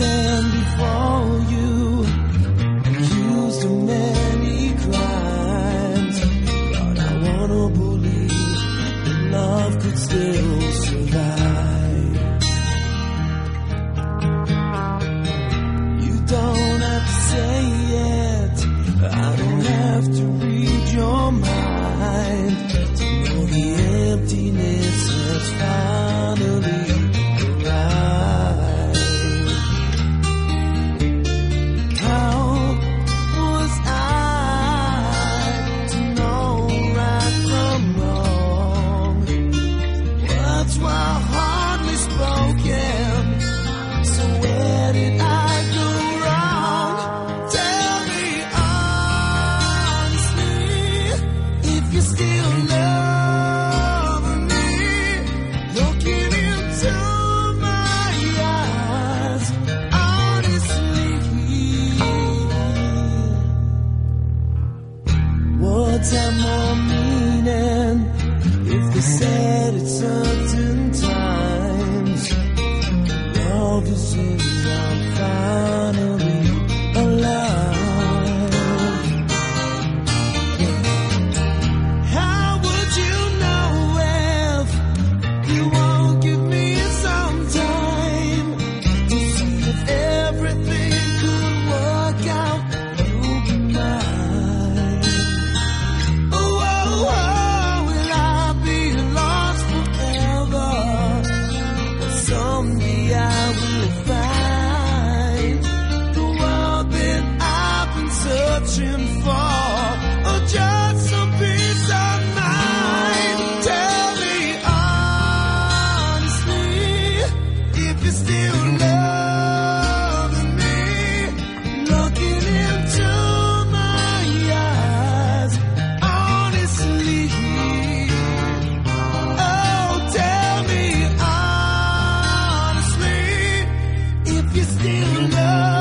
stand before words have more meaning if they said it certain times. Love is in our fire. someday I will find the world that I've been searching for, or just some peace of mind. Tell me honestly if you still. you still love.